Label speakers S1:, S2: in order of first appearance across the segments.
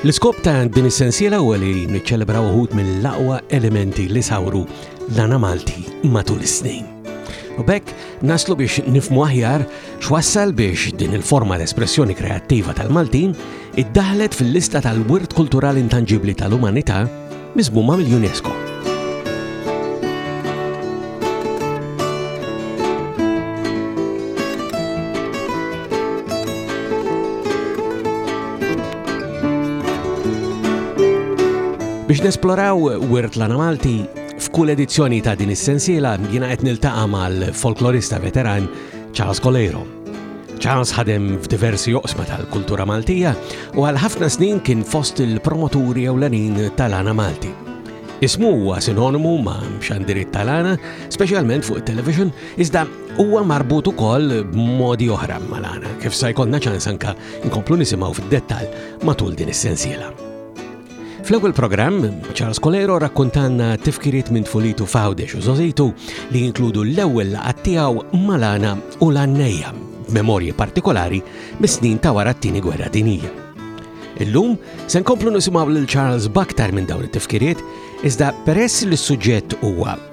S1: L-iskop ta' din is-sensiela huwa li niċċelebraw uħud mill-aqwa elementi li sawru l-għana Malti matul is-snin. U bekk naslu biex nifmu aħjar x'wassal biex din il-forma ta' espressjoni kreattiva tal-Maltin iddaħlet fil-lista tal-wirt kulturali intanġibli tal-umanità Miżmuma mill-UNESCO. Biex nesploraw wirt lana Malti, f'kull edizzjoni ta' din is-sensiela jiena qed niltaqa' mal-folklorista veteran Charles Coleiro. Charles ħadem f'diversi oqsma tal-kultura Maltija u għal ħafna snin kien fost il-promoturi ewlenin tal-għana Malti. Ismu huwa sinonimu ma' xandirit tal-għana, speċjalment fuq il-television, iżda huwa marbut ukoll b'modi oħra mal-għana, kif sa jkollna ċans anka nkomplu nisimgħu fid-dettall matul din is-sensiela. Fl-ewwel programm, Charles Colero rakkuntanna tifkiriet minn tfulitu f'Għawdex u Zozitu li jinkludu l-ewwel laqgħat tiegħu malana u l-għannejja b'memorji partikolari mis-snin ta' wara t-tieni gwerra dinija. Illum se nkomplu nisimgħu lil Charles Baktar minn dawn it-tifkiriet, iżda peress li s-suġġett huwa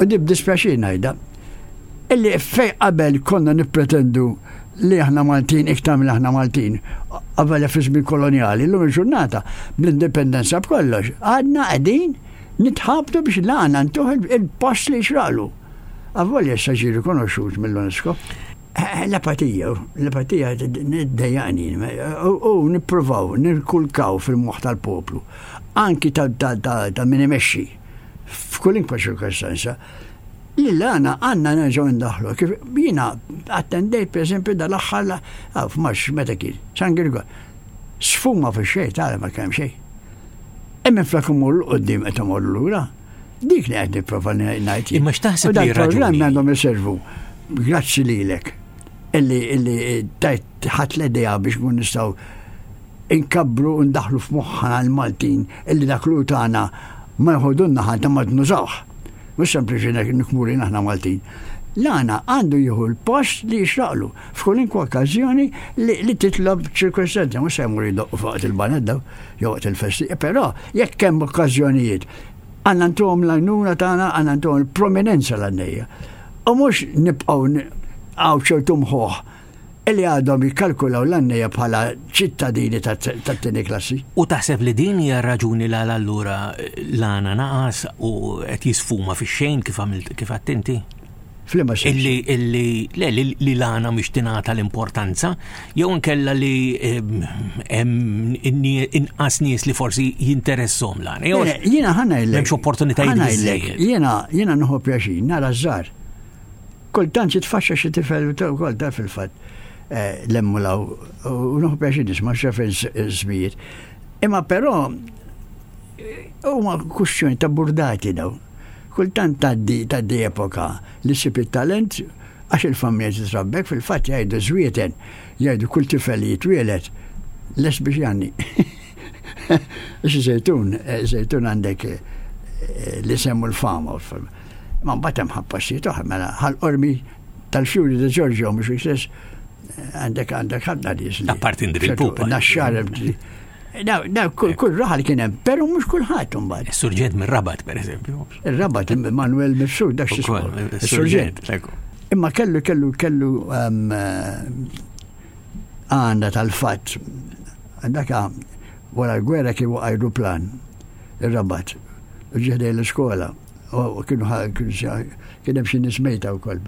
S2: U dib dispjaċir najda, illi fej qabel konna nippretendu li aħna Maltin iktar mill aħna Maltin qabel fizmi koloniali l-lum il-ġurnata bl-indipendenza b'kollox għadna qegħdin nitħabtu biex l-għana ntuħ il-post li xralu. Għavol jessa ġi rikonoxxut mill-UNESCO. L-apatija, l-apatija d-dejjani, u nipprovaw, nirkulkaw fil-moħ tal-poplu, anki ta' min imexxi, f'kulinkwa ċirkostanza, li l-għana għanna nerġaw indaħlu. Kif jina attendejt, per esempio, dal-axħar, għaf, maċ, meta kien, San Girgor, sfuma fi xej, tara ma kem xej. Emmen flakum u l-qoddim għetamur l-ura, Dik li qed nipprova ngħid.
S1: Imma x'taħseb li
S2: raġuni? għandhom iservu. Grazzi lilek. Illi illi tajt ħadd l-idea biex nkun nistgħu inkabbru u ndaħlu f'moħħna l-Maltin illi dak l tagħna ma jħodunna ħadd ma tnużawh. Mhux sempliċi nikmuri aħna Maltin. L-għana għandu jieħu l-post li jixraqlu. f'kwalunkwe okkażjoni li titlob ċirkostanza, mhux se jmur jdoqqu fuq il-baned daw, jew waqt il-festi, però jekk hemm okkażjonijiet għandna ntuhom l-għajnuna tagħna għandna ntuhom il-prominenza l-għannejja. U mhux nibqgħu għaw ċertu mħuħ li għadhom jikkalkulaw l-għannejja bħala ċittadini tat-tieni klassi.
S1: U taħseb li din hija raġuni l għal allura l-għana naqas u qed jisfuma fix-xejn kif għamilt kif għattinti?
S2: Flima xi.
S1: Illi, illi, le, li, li l-għana miex tingħata l-importanza, jew nkella li ehm, inqas nies li forsi jinteressom l-għana.
S2: Jew eh, Jiena ħana il
S1: Memx opportunitajiet biżejjed.
S2: Jiena, jiena nħu pjaċin, nara żar. Kultant jitfaxxa xi tifel ukoll ta' fil-fatt eh, l-emmulaw u nħu pjaċin nisma' xef iż-żmir. Imma però eh, huma kwistjoni ta' burdati daw. Kultant tgħaddi tgħaddi epoka li ssib it-talent għax il-familja titrabbi hekk, fil-fatt jgħidu żwieten, jgħidu kull tifel li jitwieled lest biex jgħanni. Xi żejtun, żejtun għandek l-isem u l-fama. Ma mbagħad hemm ħappassijiet oħra, mela ħal-qormi tal-fjuri de Giorgio mhux istess għandek għandek ħafna nies.
S1: Apparti ndri l-pupa.
S2: Naxxar Daw kull raħal kien hemm, però mhux kulħadd imbagħad.
S1: Surġent mir-Rabat pereżempju.
S2: Ir-Rabat Manuel Messur dak xi Surġent. Imma kellu kellu kellu ehm, għanda tal-fatt daka wara l-gwerra kien waqajdu plan ir-Rabat ġiħdej l-iskola U kienu kien hemm xi nies mejta wkoll.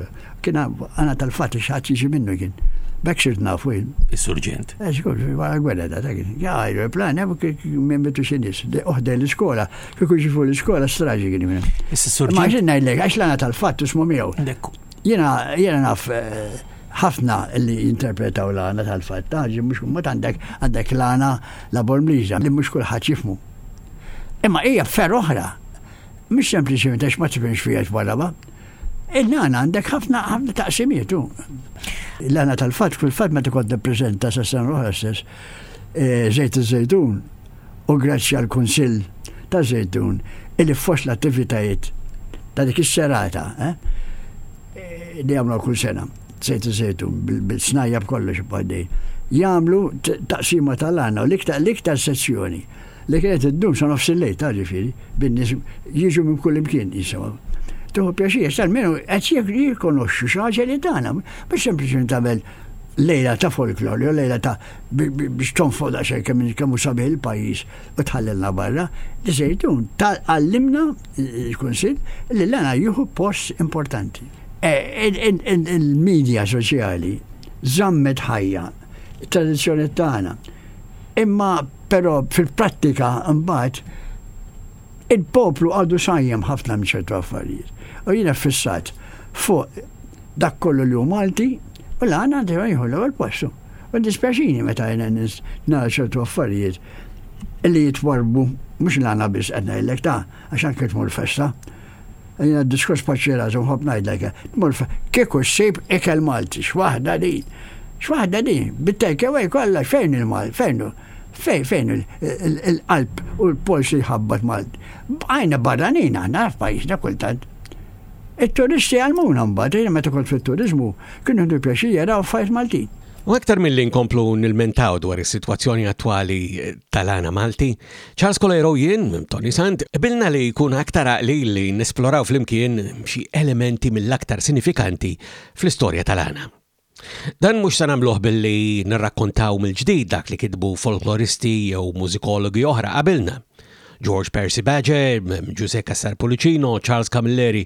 S2: Kien għana tal-fatt li xaħat jiġi minnu kien. Bek xirt nafu jien.
S1: Is-surġent.
S2: Ex, kol, għara gwera da, ta' kien. Għajru, e plan, hemm kien minn bitu xi nies. Oħdej l-iskola, kieku ġifu l-iskola straġi kien minn.
S1: Is-surġent.
S2: Ma ġinna jlek, għax l-għana tal-fatt ismu miegħu. Jena, jena naf eh, ħafna li jinterpretaw l-għana tal-fatt, għagġi mux kummat għandek għandek l-għana la bormliġa li mux kullħat jifmu. Imma hija fer oħra mhix sempliċiment għax ma tifhimx fija x'baraba. Il-nana għandek ħafna ħafna taqsimiet u. L-għana tal-fatt, fil-fatt meta kont nippreżenta sa sena l-oħra stess, eh, żejt iż-żejtun u grazzi għal kunsill ta' żejtun illi fost l-attivitajiet ta' dik is-serata eh, eh, li għamlu kull sena żejt iż-żejtun bil-snajja b'kollox bħaddej. Jagħmlu taqsima tal-għana u l-iktar l-iktar sezzjoni li kienet iddum sa nofs il-lejl taf ġifieri, bin-nies jiġu minn kullimkien qisha. Tieħu pjaċir tal-menu qed jirrikonoxxu xi ħaġa li tagħna, mhux sempliċement tagħmel lejla ta' folklor, jew lejla ta' biex tonfoq daqsxejn kemm kemm hu sabiħ il-pajjiż u tħallilna barra, li se jdum għallimna l-Kunsill li l-għana jieħu post importanti. E, Il-medja soċjali żammet ħajja it-tradizzjoni tagħna Imma però fil-prattika mbagħad il-poplu għadu sajjem ħafna minn ċertu affarijiet. U jiena fissat fuq dak kollu li hu Malti u l-għan għandu jħu l-ewwel postu. U dispjaċini meta jiena nara ċertu affarijiet li jitwarbu mhux l-għana biss qed ngħidlek ta' għax anke tmur festa. Jiena d-diskors paċċieraż u nħobb ngħidlek, tmur f', kieku ssib ikel Malti, x'waħda din! X'waħda din! Bit-take away kollha fejn il-Malti, fejn hu, fejn, fejn il-qalb u l-polsi jħabbat Malti. Bqajna barranin aħna f'pajjiżna kultant. It-turisti jgħallmuna mbagħad, jiena meta kont fit-turiżmu, kienu jieħdu l-pjaċir jaraw affarijiet Maltin.
S3: U aktar milli nkomplu nilmentaw dwar is-sitwazzjoni attwali tal-għana Malti, Charles Colera u jien, Tony Sant, qbilna li jkun aktar għaqli li nesploraw flimkien xi elementi mill-aktar sinifikanti fl-istorja tal-għana. Dan mhux se nagħmluh billi nirrakkontaw mill-ġdid dak li kitbu folkloristi jew mużikologi oħra qabilna. George Percy Badger, Giuseppe Cassar Pulicino, Charles Camilleri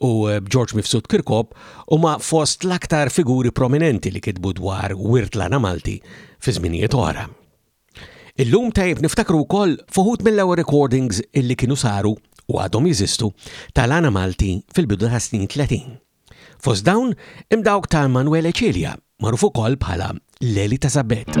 S3: u eh, George Mifsud Kirkop huma fost l-aktar figuri prominenti li kitbu dwar wirt l-għana Malti fi żminijiet oħra. Illum tajjeb niftakru wkoll fuħut mill-ewwel recordings illi kienu saru u għadhom jeżistu tal-għana Malti fil-bidu ta' snin 30. Fost dawn hemm dawk ta' Manuele Celia, magħruf ukoll bħala Leli ta'
S1: Sabbett.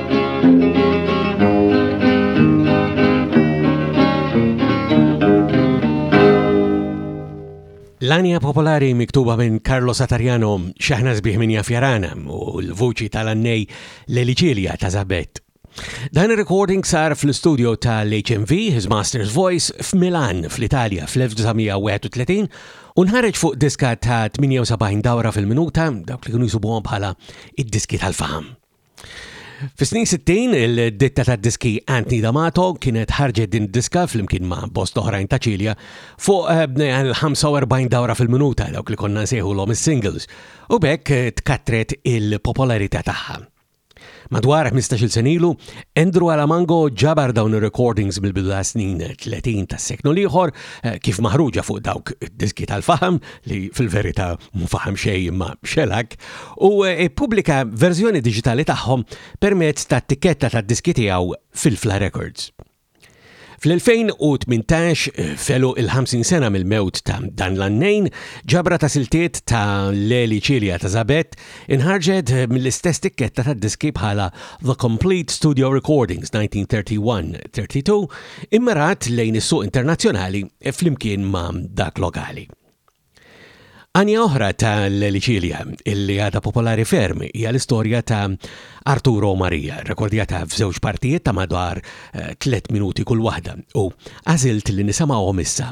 S3: L-anja popolari miktuba minn Carlo Satarjano xaħna sbieħ minn Jafjarana u l-vuċi tal-annej l-Eliċilja ta' Zabet. Dan il-recording sar fl-studio tal-HMV, His Master's Voice, f'Milan, fl-Italja, fl-1931, unħareġ fuq diska ta' 78 dawra fil-minuta, dawk li kienu jisubuħom bħala id-diski tal-faham. Fis-snin 60, il-ditta ta' diski Anthony D'Amato kienet ħarġet din diska fl-imkien ma' bost oħrajn ta' ċilja fuq eh, l-45 dawra fil-minuta dawk li konna nsejħu l singles u bekk eh, tkattret il-popolarità tagħha. Madwar 15 senilu, Andrew Alamango ġabar dawn il-recordings bil-bidla snin 30 tas seknu liħor, eh, kif maħruġa fuq dawk diski tal-faham, li fil-verità mu faħam xejn imma xelak, u e, pubblika verżjoni diġitali tagħhom permezz ta' tikketta ta' diski tiegħu fil-Fla Records. Fl-2018 e, felu il-50 sena mill-mewt ta' dan l-annejn, ġabra ta' siltiet ta' Leli Ċilja ta' Zabet Inħarġet mill-istess tikketta tad-diski bħala The Complete Studio Recordings 1931-32 immirat lejn is-suq internazzjonali flimkien ma' dak lokali. Għanja oħra tal-Liċilja, illi għadha popolari ferm, hija l-istorja ta' Arturo Maria, rekordjata f'żewġ partijiet ta' madwar eh, tliet minuti kull waħda, u għażilt li nisimgħuhom issa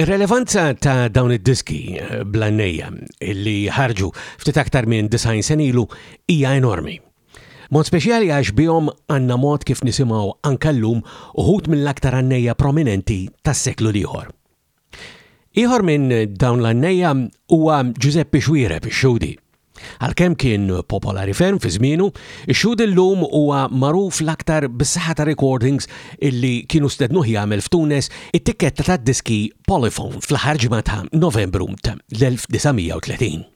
S1: Ir-relevanza ta' dawn id-diski bl-għannejja li ħarġu ftit aktar minn 90 sen ilu hija enormi. Mod speċjali għax bihom għandna mod kif nisimgħu anke llum uħud mill-aktar għannejja prominenti tas-seklu l-ieħor. Ieħor minn dawn l-għannejja huwa Ġużeppi Xuiereb, ix-Xhudi, Għalkemm kien popolari ferm fi żmienu, ix-Xhud illum huwa magħruf l-aktar bis-saħħa ta' recordings illi kienu stednuh jagħmel f'Tunes it-tikketta tad-diski Polyphone fl-aħħar ġimgħa ta' Novembru tal-1930.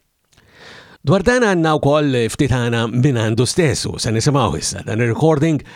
S1: Dwar dan għandna wkoll ftit għana mingħandu stess u se nisimgħuh issa dan
S4: ir-recording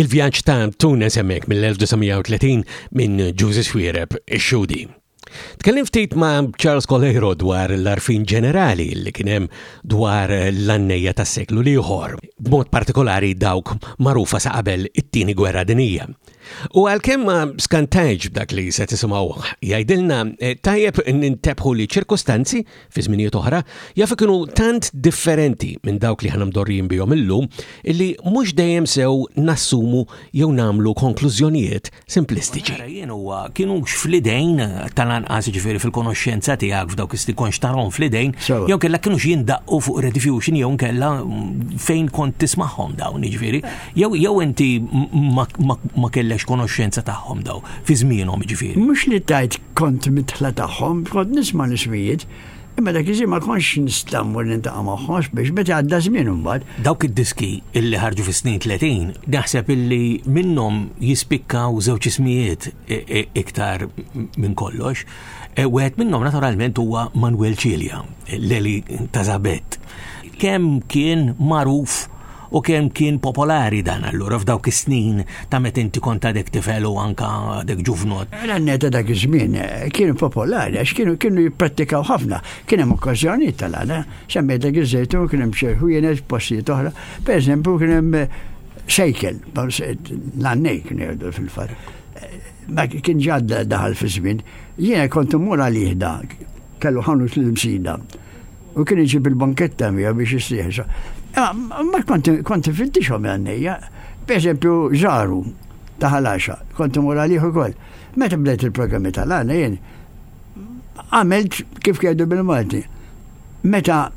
S1: Il-vjaġġ ta' Tunes hemmhekk mill-1930 minn Ġużi Swiereb ix-Xudi. Tkellim ftit ma' Charles Colejro dwar l-arfin ġenerali li kien hemm dwar l-annejja tas-seklu l-ieħor, b'mod partikolari dawk magħrufa sa qabel it-Tieni Gwerra Dinija. U għalkemm ma skantajġ b'dak li se tisimgħu jgħidilna, eh, tajjeb nintebħu li ċirkustanzi fi żminijiet oħra, jaf ikunu tant differenti minn dawk li ħana mdorrijin bihom illum illi mhux dejjem sew nassumu jew nagħmlu konklużjonijiet simplistiċi.
S5: Jien huwa kienux fl-idejn tal-anqas ġifieri fil-konoxxenza tiegħek f'dawk isti konx tarhom fl-idejn jew kellha kienux jindaqqu fuq rediffusion jew nkella mm, fejn kont tismagħhom dawn ġifieri jew jew inti ma kellex konoxxenza tagħhom daw fi żmienhom ġifieri.
S2: Mhux li tajt kont mitħla tagħhom, kont nisma' l-ismijiet, imma dak iż ma kontx nista' mmur nintaqa' magħhomx biex meta għadda żmien imbagħad.
S5: Dawk id-diski illi ħarġu fis-snin 30 naħseb illi minnhom jispikkaw żewġ ismijiet e, e, iktar minn kollox. E, wieħed minnhom naturalment huwa Manuel Cilia, l-eli ta' Zabett. Kemm kien magħruf u kemm kien popolari dan allura f'dawk is-snin ta' meta inti kont għadek tifel u anka għadek ġuvnot?
S2: L-għanne ta' dak iż-żmien kienu popolari għax kienu kienu jipprattikaw ħafna. Kien hemm okkażjonijiet tal-għana. Semmejtek iż-Żejtun, kien hemm xi ħwienet f'postijiet oħra. Pereżempju kien hemm sejkel, l-għannej kienu jgħidu fil-fatt. Ma kien ġadda daħal fiż-żmien. Jiena kont immur għalih da, kellu ħanut l-imsida. U kien iġib il-banketta mija biex jistieħsa. Ma kont fittixhom għannejja, per eżempju, żaru ta' ħalaxa, kont imur għalih ukoll. Meta bdejt il-programmi tal-għana jien, għamilt kif kiedu bil-Malti. Meta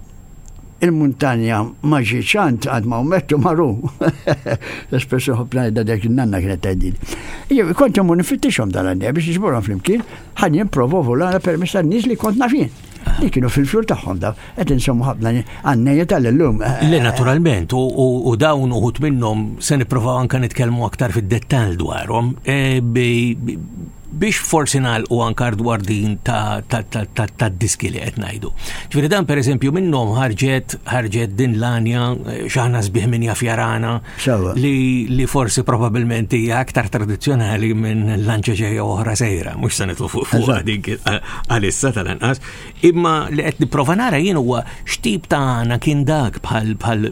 S2: il-muntanja ma ġiċant għad ma' umettu marru. L-espressu ħobna jidda dek nanna kienet tajdin. Jew, kont imur nifittixom dal-għannija biex nġburom fl-imkien, ħan jimprovovu l-għana permessa n-nis li kont nafin. Li kienu fil-fjur tagħhom daw, qed insommu ħafna għannejja tal-illum.
S5: Le naturalment, u dawn uħut minnhom se nippruvaw anke nitkellmu aktar fid-dettall dwarhom e, biex forsi nagħlqu anke dwar din ta' diski li qed ngħidu. Ġifieri dan pereżempju minnhom ħarġet ħarġet din l-anja e, x'aħna sbieħ minn jaf
S2: jarana Sawa.
S5: Li, li forsi probabilment hija aktar tradizzjonali minn lanċa ġejja oħra sejra, mhux se nitlu fuq fuq dik eh, għalissa tal-anqas, imma li qed nipprova nara jien huwa x'tip ta' għana kien dak bħal bħal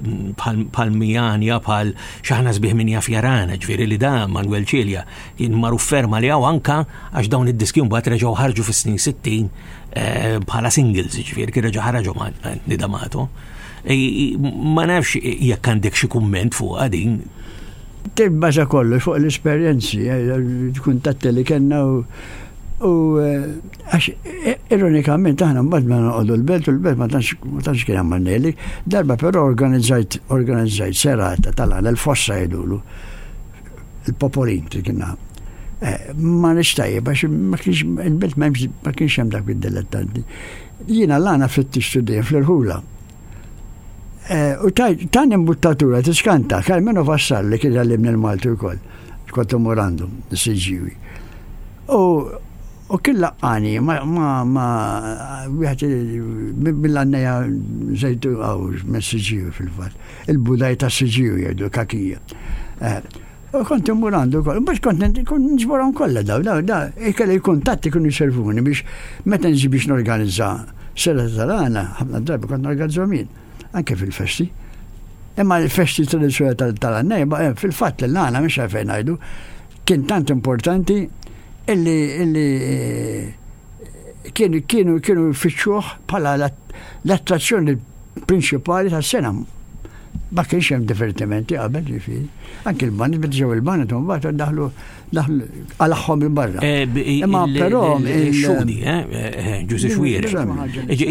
S5: bħal mijanja bħal xaħna sbieħ minn jaf jarana, ġifieri li da Manuel Ċilja kien magħruf ferma li hawn anka għax dawn id-diski mbagħad reġgħu ħarġu fis-snin 60 eh, bħala singles, ġifieri kien reġa' ħarġu ma' nidamato. Ma nafx jekk għandek xi kumment fuq din.
S2: Tibbaża kollox fuq l-esperjenzi, eh, kuntatti li kellna u U eh, għax eh, ironikament aħna mbagħad ma noqogħdu l-belt u l-belt ma tantx kien għamanneli. Darba però organizzajt organizzajt serata tal-għala l-fossa jidulu. Il-popolin kien eh, ma nixtajjeb għax ma kienx il-belt ma kienx hemm dak id-dilettanti. Jiena l-għana fittixtu dejjem fl-irħula. E, u tajt, tani mbuttatura tiskanta, Carmenu Vassalli kien għallimni l-Malti wkoll, kont morandum, siġiwi. U U kien laqqani, ma, ma, ma, wieħed mill-għanneja zejtu għaw, minn siġiju fil-fat. Il-budaj ta' siġiju jgħidu kakija. Eh, Kont immur għandu koll, biex kont nġborhom kollha daw, daw, daw, ikelli kuntatti kienu jservuni biex meta nġi biex norganizza sera tal-għana, ħafna drabi kont norganizza min, anke fil-festi. Imma l-festi tradizjoni tal-għannejba, eh, fil-fatt l-għana mhux għalfejn ngħidu, kien tant importanti illi illi kienu kienu kienu jfittxuh bħala l-attrazzjoni prinċipali tas-sena. Ma kienx hemm divertimenti qabel ġifieri. Anki l-banet meta ġew il-banet u mbagħad daħlu għalahom il-barra. Eh, imma però
S5: xuni, eh, eh,
S2: ġużi
S5: xwieri.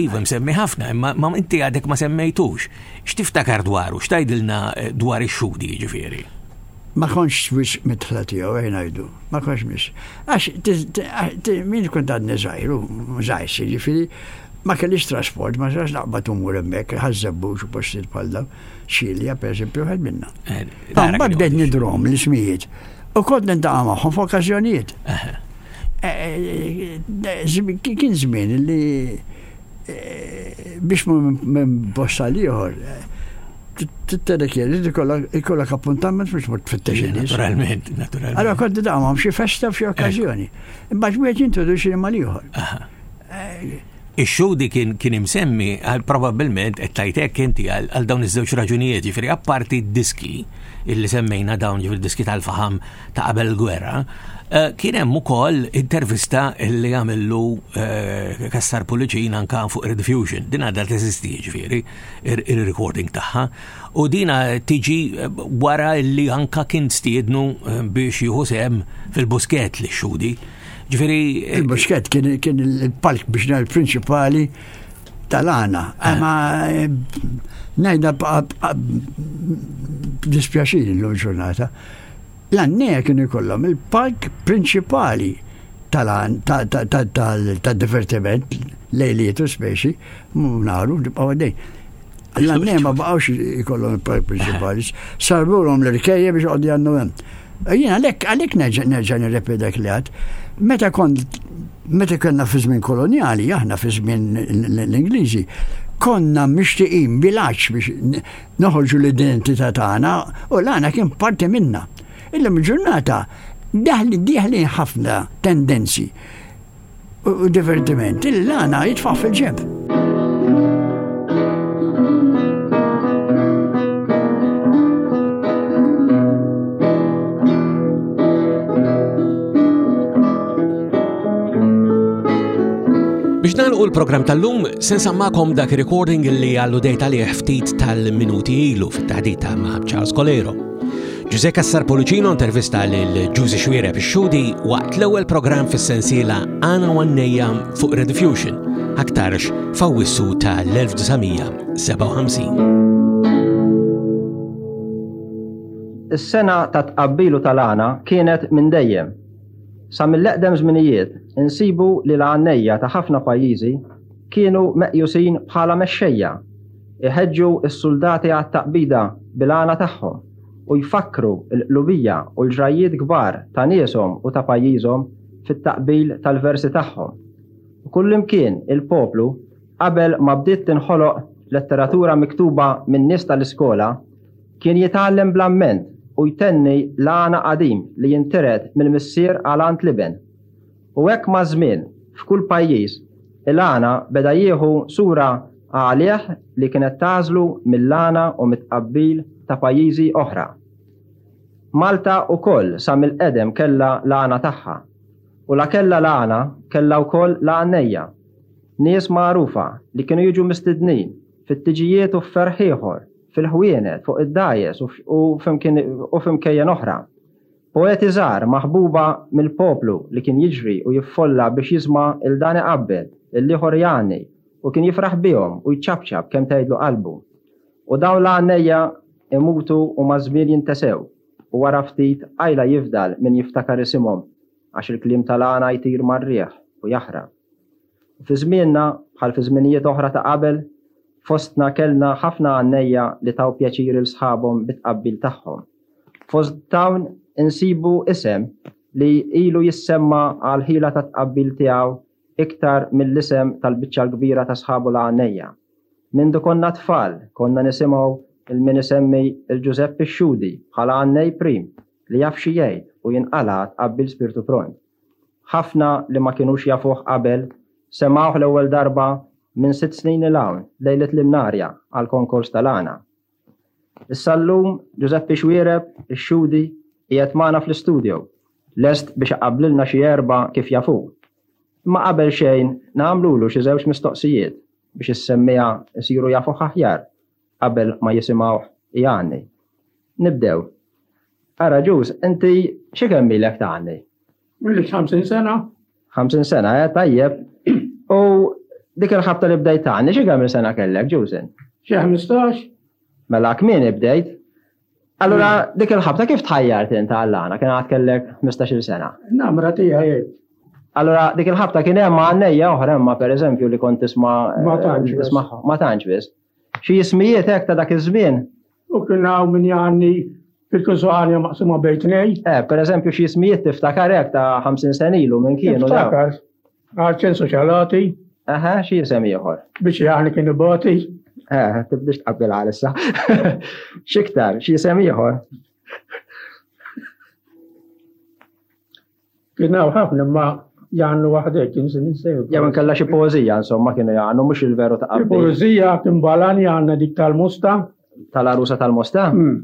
S5: Iva msemmi ħafna, imma ma inti għadek ma semmejtux. X'tiftakar dwaru, x'tajdilna dwar ix-xudi ġifieri?
S2: ma konx wisq mitħla tiegħu għaj ngħidu, ma konx mis. Għax min tkun tadni żgħiru, żgħir si ġifieri, ma kellix trasport, ma sax naqbad umur hemmhekk, ħażżebbux u postijiet bħal dawn, xilja pereżempju wieħed minna.
S5: Eh,
S2: Mbagħad bdejt nidrom l-ismijiet u kont nintaqa' magħhom f'okkażjonijiet. Eh, eh, kien żmien li biex minn bosta liħor, t-terek jeri, ikollok appuntament biex mort fit-tex.
S5: Naturalment, naturalment.
S2: Allora konti da' ma' xie festa f'xie okkazjoni. Imma ġmiet jintroduċi ma' liħor.
S5: Ix-xudi kien kien imsemmi għal probabbilment qed tajtek inti għal dawn iż-żewġ raġunijiet, ġifieri apparti d-diski illi semmejna dawn ġifieri diski tal-faham ta' qabel il-gwerra, eh, kien hemm ukoll intervista li għamillu eh, Kassar Pulicin anka fuq Red Fusion. Din għadha teżisti ġifieri ir-recording tagħha u dina tiġi eh, wara li anka kien stiednu biex jieħu sem fil-busket li xudi. Ġifieri
S2: il-busket kien il-palk biex nhar prinċipali tal-għana. Għama najda dispjaċini l-ġurnata. L-għannejja kienu jkollhom il-palk prinċipali tad-divertiment lejliet u speċi naru nibqgħu għaddejn. L-għannejja ma baqgħux jkollhom il-palk prinċipali, sarrulhom l-irkejja biex għoddi għandu hemm. Jien għalhekk għalhekk nerġa' nirrepi dak li għad. Meta kont meta kellna fi żmien kolonjali, aħna fi żmien l-Ingliżi, konna mixtieqin bilaċ biex noħorġu l-identità tagħna u l-għana kien parti minna. Illum il-ġurnata daħli diħlin ħafna tendenzi u divertiment. Il-għana jitfaħ fil-ġemp.
S1: Biex nagħlqu l-programm tal-lum, se nsammakom dak recording li għallu dejta liħ ftit tal-minuti ilu fit-taħdita ma' Charles Colero. Ġuże Kassar Policino intervista lil Ġużi Xwiera biex xudi waqt l-ewwel programm fis-sensiela Għana Wannejja fuq Rediffusion, aktarx fawissu tal-1957.
S6: Is-sena ta' tqabbilu tal-għana kienet minn dejjem. Sa mill-eqdem żminijiet insibu li l-għannejja ta' ħafna pajjiżi Kienu meqjusin bħala mexxejja, iħeġġu s-suldati għat-taqbida bil-għana tagħhom u jfakkru l-qlubija u l-ġrajjiet kbar ta' nieshom u ta' pajjiżhom fit-taqbil tal-versi tagħhom. U kullimkien il-poplu, qabel ma bdiet tinħoloq letteratura miktuba minn nies tal-iskola, kien jitgħallem bl-amment u jtenni l-għana qadim li jintiret mill-missier għal għand l-iben. U hekk maż-żmien, f'kull pajjiż, il-għana beda jieħu sura għalih li kienet tagħżlu mill-għana u mit-tqabbil ta' pajjiżi oħra. Malta wkoll sa mill-qedem kellha l-għana tagħha. U la kellha l-għana, kellha wkoll l-għannejja. Nies magħrufa li kienu jiġu mistednin fit-tiġijiet u f'ferħ ieħor, fil-ħwienet, fuq id-dgħajjes u f'imkejjen oħra. Poeti żgħar maħbuba mill-poplu li kien jiġri u jiffolla biex jisma' 'l dan iqabbel, 'l ieħor jgħanni u kien jifraħ bihom u jċapċap kemm tgħidlu qalbu. U dawn l-għannejja imutu u maż-żmien jintesew u wara ftit qajla jifdal min jiftakar isimhom għax il-kliem tal-għana jtir mar-riħ u jaħrab. U fi żmienna, bħal fi żminijiet oħra ta' qabel, fostna kellna ħafna għannejja li taw pjaċir 'il sħabhom bit-tqabbil tagħhom. Fost dawn insibu isem li ilu jissemma għall-ħila tat-tqabbil tiegħu iktar mill-isem tal-biċċa l-kbira ta' sħabu l-għannejja. Mindu konna tfal, konna nisimgħu 'l min isemmi 'l Ġużeppi x-Xhudi bħala għannej prim li jaf xi jgħid u jinqala' tqabbil spirtu pront. ħafna li ma kinux jafuh qabel semgħuh l-ewwel darba minn sitt snin 'l hawn, lejlet l-Imnarja, għall-konkors tal-għana. Issa llum Ġużeppi Xuereb, ix-Xudi, qiegħed magħna fl-istudio, lest biex iqabblilna xi erbgħa kif jafuh. Imma qabel xejn nagħmlulu xi żewġ mistoqsijiet biex is-semmiegħa jsiru jafuh aħjar qabel ma jisimgħuh jgħanni. Nibdew. Ara Ġuż, inti xi kemm ilek tgħanni?
S7: Illi 50 sena.
S6: 50 sena, eh, tajjeb. U dik il-ħabta li bdejt tagħni, xi kemm sena kellek, Ġużin?
S7: Xi 15.
S6: Mela kmin ibdejt. Allura hmm. dik il-ħabta kif tħajjart inta għallana kien għad kellek 15 sena?
S7: Namra tija jgħid.
S6: Allura dik il-ħabta kien hemm għannejja oħra hemm pereżempju li kont tisma'
S7: ma tantx biss.
S6: Xi ismijiet hekk ta' dak iż-żmien.
S7: U kien hawn min jgħanni fil-Kusanja maqsuma bejn tnejn.
S6: Eh, per eżempju xi ismijiet tiftakar hekk ta' 50 sen ilu min kienu?
S7: Niftakar. Arċensu Xalati.
S6: Aha, xi isem ieħor.
S7: Biex jgħanni kien ibati.
S6: Eh, tibdix tqabbil għalissa. Xiktar, xi isem ieħor.
S7: Kienaw ħafna ma jgħannu waħdek kien se nisejju.
S6: Jew inkella xi poeżija insomma kienu jgħannu mhux il-veru ta' qabel.
S7: Poeżija kien balan jgħanna dik tal-musta.
S6: Tal-arusa tal-musta?
S7: Hmm.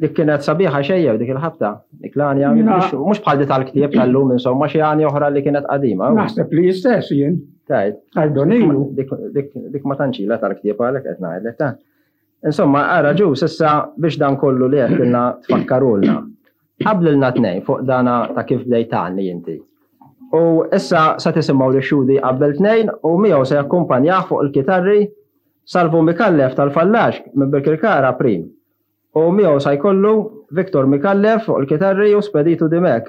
S6: Dik kienet sabiħa xejjew dik il-ħabta. Dik l-għanja mhux bħal di tal-ktieb tal-lum insomma xi għanja oħra li kienet qadima.
S7: Naħseb li jistess jien.
S6: Tajt.
S7: Għajdonilu.
S6: Dik ma tanċila tal-ktieb għalek qed ngħidlek ta' Insomma, ara ġu s'issa biex dan kollu li għedtilna tfakkarulna. Qablilna tnejn fuq dana ta' kif bdejt tgħalli inti. U issa sa tisimgħu li xudi jqabbel tnejn u miegħu se jakkumpanjah fuq il-kitarri Salvu Micallef tal-Fallaxk minn Birkirkara Prim. U miegħu sa jkollu Victor Micallef fuq il-kitarri u Speditu
S8: Dimech.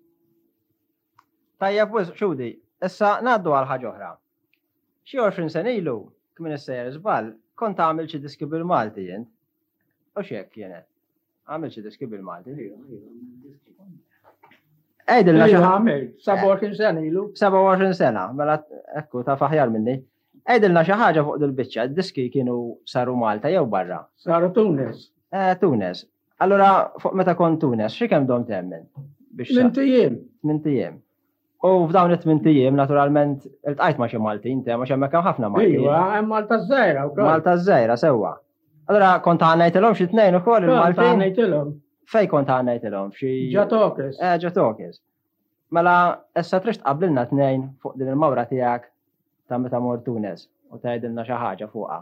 S6: Tajja wis xudi, issa ngħaddu għal ħaġa oħra. Xi 20 sen ilu, kmin issejjer żball, kont tagħmel xi diski bil-Malti int. U x'hekk kienet? Għamil xi diski bil-Malti. Għedilna xi
S7: ħamel, 27 sena ilu.
S6: 27 sena, mela ekku ta' faħjar minni. Għedilna xi ħaġa fuq dil-biċċa, diski kienu saru Malta jew barra.
S7: Saru Tunis.
S6: Eh, Tunis. Allora, fuq meta kont Tunes, xi kemm dom temmen? Biex
S7: mintijem.
S6: Mintijem. U f'dawn it-tmintijem, naturalment, il-tqajt ma xi Maltin, te ma xi hemmhekk ħafna Maltin.
S7: Iwa, hemm Malta Żgħira wkoll.
S6: Malta Żgħira sewwa. Allora kont ħanajtilhom xi tnejn ukoll il-Maltin.
S7: Ħanajtilhom.
S6: Fej kont ħanajtilhom xi.
S7: Ġatokis.
S6: Eh, ġatokis. Mela, issa trix tqabbilna tnejn fuq din il-mawra tiegħek ta' meta mor Tunes u tgħidilna xi ħaġa fuqha.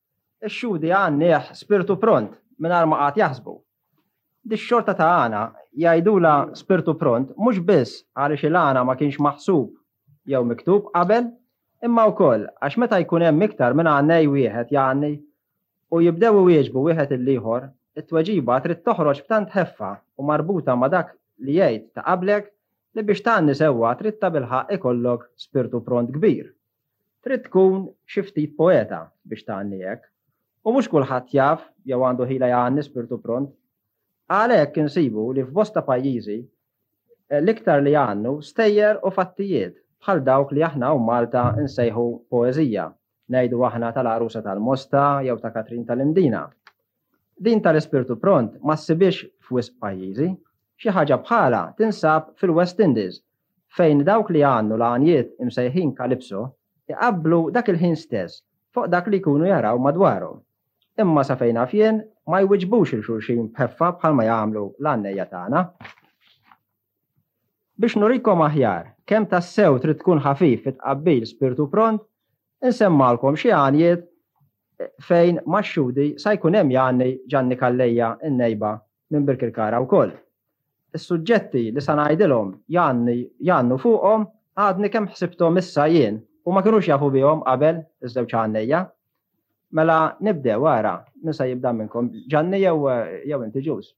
S6: Ix-Xhudi għannieh spirtu pront mingħajr ma qagħad jaħsbu. Dix-xorta ta' għana jgħidulha spirtu pront mhux biss għaliex il-għana ma kienx maħsub jew miktub qabel, imma wkoll għax meta jkun hemm iktar minn għannej wieħed jgħanni u jibdew iwieġbu wieħed lill-ieħor, it-tweġiba trid toħroġ b'tant ħeffa u marbuta ma' dak li jgħid ta' qablek li biex tgħanni sewwa trid tabilħaqq ikollok spirtu pront kbir. Trid tkun xi ftit poeta biex tgħanni hekk, u mhux kulħadd jaf jew għandu ħila jgħanni spirtu pront. Għalhekk insibu li f'bosta pajjiżi l-iktar li jgħannu stejjer u fattijiet, bħal dawk li aħna hawn Malta nsejħu poeżija, ngħidu aħna tal-Għarusa tal-Mosta jew ta' Katrin tal-Imdina. Din tal-ispirtu pront ma ssibhiex f'wisq pajjiżi. Xi ħaġa bħalha tinsab fil-West Indies, fejn dawk li jgħannu l-għanjiet imsejħin calypso jqabblu dak il-ħin stess fuq dak li jkunu jaraw madwarhom. Imma sa fejn naf jien ma jwiġbux 'il xulxin b'ħeffa bħalma jagħmlu l-għannejja tagħna. Biex nurikom aħjar kemm tassew trid tkun ħafif fi tqabbil spirtu pront, insemmagħlkom xi għanjiet fejn max-xhudi sa jkun hemm jgħanni Ġanni Calleja in-Nejba minn Birkirkara wkoll. Is-suġġetti li sa ngħidilhom jgħanni jgħannu fuqhom għadni kemm ħsibthom issa jien u ma kinux jafu bihom qabel iż-żewġ għannejja. Mela nibdew ara min sa jibda minnkom Ġanni jew jew inti Ġuż.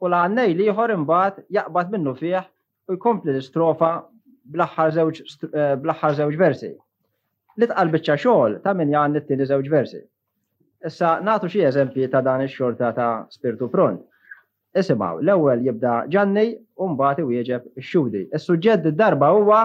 S4: u
S9: l-għannej l-ieħor imbagħad jaqbad minnufih u jkompli l-istrofa bl-aħħar żewġ versi. L-itqal biċċa xogħol ta' min jgħanni t-tieni żewġ versi. Issa nagħtu xi eżempji ta' dan ix-xorta ta' spirtu pront. Isimgħu, l-ewwel jibda Ġanni u mbagħad iwieġeb ix-Xhudi. Is-suġġett darba huwa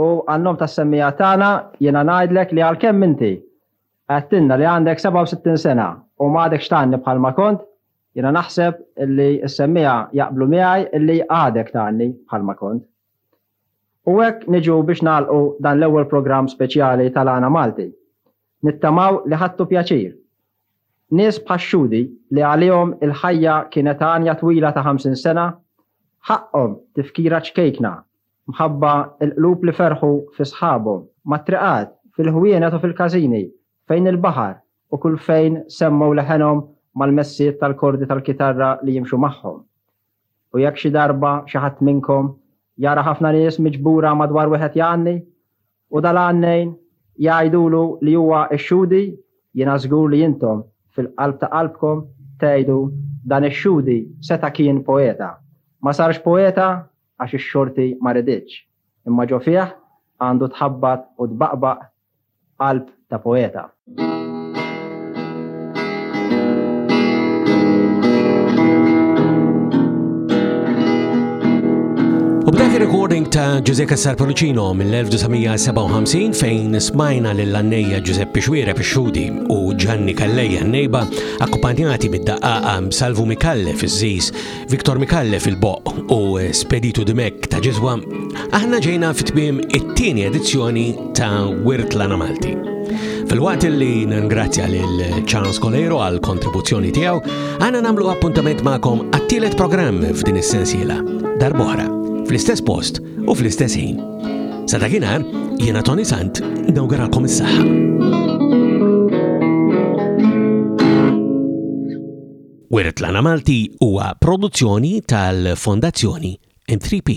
S10: U
S6: għan-nom tas-semmiegħa tagħna jiena ngħidlek li għalkemm inti għedtilna li għandek 67 sena u m'għadekx tgħanni bħalma kont, jiena naħseb illi s-semmiegħa jaqblu miegħi illi għadek tgħanni bħalma kont. U hekk niġu biex nagħlqu dan l-ewwel programm speċjali tal-Għana Malti. Nittamaw li ħadtu pjaċir. Nies bħax-xhudi li għalihom il-ħajja kienet għanja twila ta' 50 sena, ħaqqhom tifkira ċkejkna Mħabba l-qlub li ferħu fi sħabhom, mat-triqat, fil-ħwienet u fil-każini, fejn il-baħar, u kull fejn semmgħu leħenhom mal-messijiet tal-kordi tal-kitarra li jimxu magħhom. U jekk xi darba xi ħadd minnkom jara ħafna nies miġbura madwar wieħed jgħanni, u dal-għannejn jgħidulu li huwa x-xhudi, jiena żgur li intom, fil-qalb ta' qalbkom, tgħidu, dan ix-xhudi seta' kien poeta. Ma sarx poeta? għax ix-xorti ma riditx, imma ġo fih għandu tħabbat u tbaqbaq qalb ta' poeta.
S1: U b'dak ir-recording ta' Giuseppe Sarpolicino mill-1957 fejn smajna lil annejja Giuseppe Xwiera Pixxudi u Gianni Kalleja Nejba akkumpanjati mid-daqqaqa Salvu Mikalle fiż-żiż Viktor Mikallef il-Boq u Speditu Dimek ta' Ġizwa, aħna ġejna fit-tmiem it-tieni edizzjoni ta' Wirt Lana Malti. Fil-waqt li ningrazzja lil Charles Colero għal kontribuzzjoni tiegħu, għana nagħmlu appuntament magħkom għat-tielet programm f'din is-sensiela, darbohra, fl-istess post u fl-istess ħin. Sa dakinhar jiena Tony Sant nawguralkom is-saħħa. Wirt l-Għana Malti huwa produzzjoni tal-Fondazzjoni M3P.